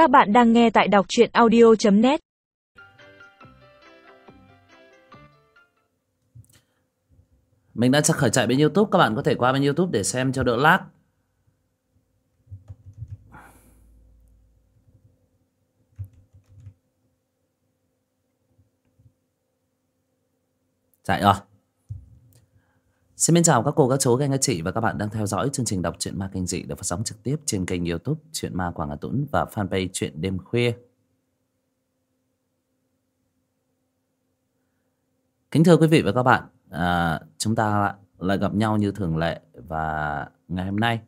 Các bạn đang nghe tại đọc truyện audio.net Mình đã khởi chạy bên Youtube, Các bạn có thể qua bên Youtube để xem cho đỡ lag. Chạy rồi. Xin mến chào các cô, các chú, các anh, các chị và các bạn đang theo dõi chương trình đọc truyện ma kinh dị được phát sóng trực tiếp trên kênh youtube Chuyện Ma Quảng Hà Tũng và fanpage Chuyện Đêm Khuya. Kính thưa quý vị và các bạn, à, chúng ta lại gặp nhau như thường lệ và ngày hôm nay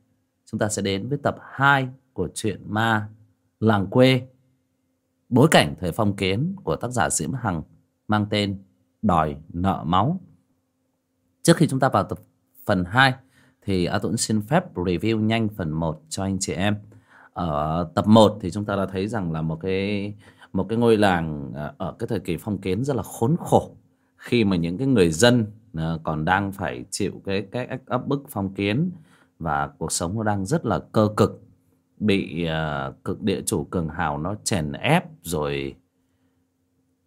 chúng ta sẽ đến với tập 2 của truyện ma Làng Quê Bối cảnh thời phong kiến của tác giả Diễm Hằng mang tên Đòi Nợ Máu. Trước khi chúng ta vào tập phần 2 thì A Tuấn xin phép review nhanh phần 1 cho anh chị em. Ở tập 1 thì chúng ta đã thấy rằng là một cái một cái ngôi làng à, ở cái thời kỳ phong kiến rất là khốn khổ khi mà những cái người dân à, còn đang phải chịu cái cái áp bức phong kiến và cuộc sống nó đang rất là cơ cực bị uh, cực địa chủ cường hào nó chèn ép rồi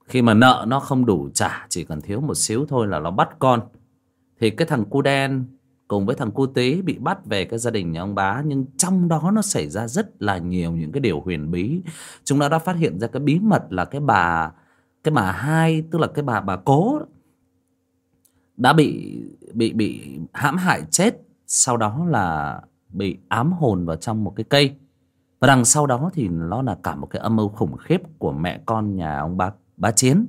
khi mà nợ nó không đủ trả chỉ cần thiếu một xíu thôi là nó bắt con thì cái thằng cu đen cùng với thằng cu tí bị bắt về cái gia đình nhà ông bá, nhưng trong đó nó xảy ra rất là nhiều những cái điều huyền bí. Chúng nó đã phát hiện ra cái bí mật là cái bà cái bà hai, tức là cái bà bà cố đã bị bị bị hãm hại chết, sau đó là bị ám hồn vào trong một cái cây. Và đằng sau đó thì nó là cả một cái âm mưu khủng khiếp của mẹ con nhà ông bá bá chiến.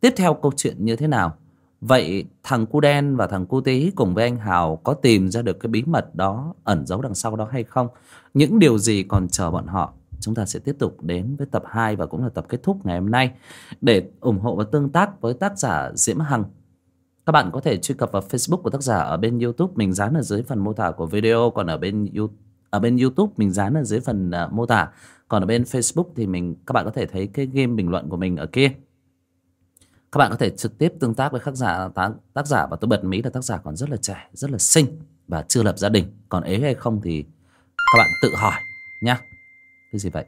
Tiếp theo câu chuyện như thế nào? Vậy thằng cu đen và thằng cu tí cùng với anh Hào có tìm ra được cái bí mật đó ẩn giấu đằng sau đó hay không? Những điều gì còn chờ bọn họ? Chúng ta sẽ tiếp tục đến với tập 2 và cũng là tập kết thúc ngày hôm nay. Để ủng hộ và tương tác với tác giả Diễm Hằng. Các bạn có thể truy cập vào Facebook của tác giả ở bên YouTube. Mình dán ở dưới phần mô tả của video. Còn ở bên ở bên YouTube mình dán ở dưới phần uh, mô tả. Còn ở bên Facebook thì mình các bạn có thể thấy cái game bình luận của mình ở kia các bạn có thể trực tiếp tương tác với tác giả, tác tác giả và tôi bật mí là tác giả còn rất là trẻ, rất là xinh và chưa lập gia đình. Còn ế hay không thì các bạn tự hỏi nhá. Cái gì vậy?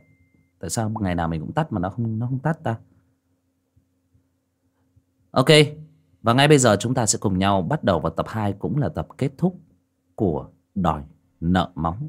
Tại sao ngày nào mình cũng tắt mà nó không nó không tắt ta? Ok, và ngay bây giờ chúng ta sẽ cùng nhau bắt đầu vào tập 2 cũng là tập kết thúc của đòi nợ móng.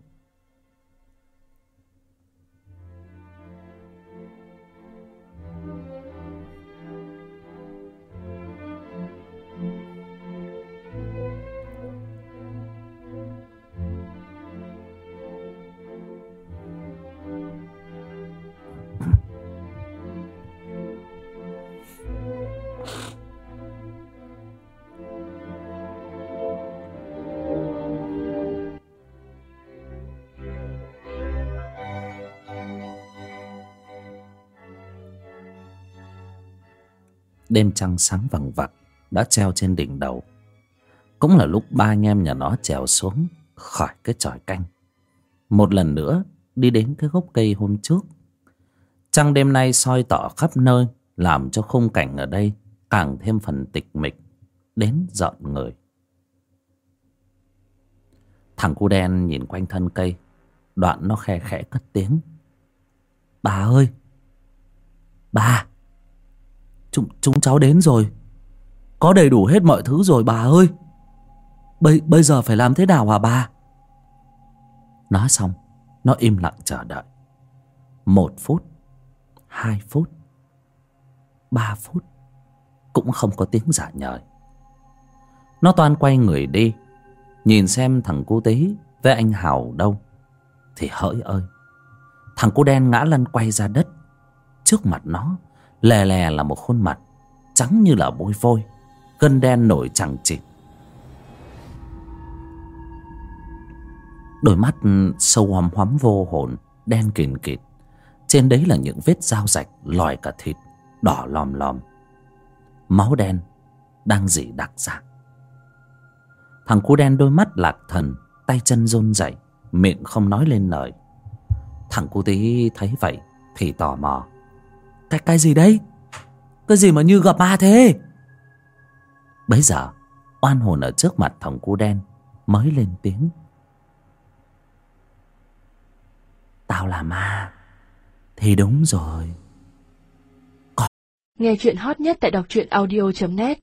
Đêm trăng sáng vằng vặc đã treo trên đỉnh đầu. Cũng là lúc ba anh em nhà nó trèo xuống khỏi cái tròi canh. Một lần nữa, đi đến cái gốc cây hôm trước. Trăng đêm nay soi tỏ khắp nơi, làm cho khung cảnh ở đây càng thêm phần tịch mịch, đến dọn người. Thằng cu đen nhìn quanh thân cây, đoạn nó khe khẽ cất tiếng. Bà ơi! Bà! Chúng, chúng cháu đến rồi. Có đầy đủ hết mọi thứ rồi bà ơi. Bây, bây giờ phải làm thế nào hả bà? Nói xong Nó im lặng chờ đợi. Một phút Hai phút Ba phút Cũng không có tiếng giả nhời. Nó toan quay người đi Nhìn xem thằng cu tí Với anh Hào đâu. Thì hỡi ơi Thằng cu đen ngã lăn quay ra đất Trước mặt nó lè lè là một khuôn mặt trắng như là bôi vôi, gân đen nổi chẳng chịt. Đôi mắt sâu hoắm hoắm vô hồn, đen kìn kịt. Trên đấy là những vết dao rạch lòi cả thịt, đỏ lòm lòm. Máu đen đang dỉ đặc ra. Thằng cu đen đôi mắt lạc thần, tay chân run rẩy, miệng không nói lên lời. Thằng cu tí thấy vậy thì tò mò cái cái gì đấy? Cái gì mà như gặp ma thế? Bấy giờ, Oan hồn ở trước mặt thằng cu đen Mới lên tiếng. Tao là ma, Thì đúng rồi. Nghe chuyện hot nhất tại đọc truyện audio.net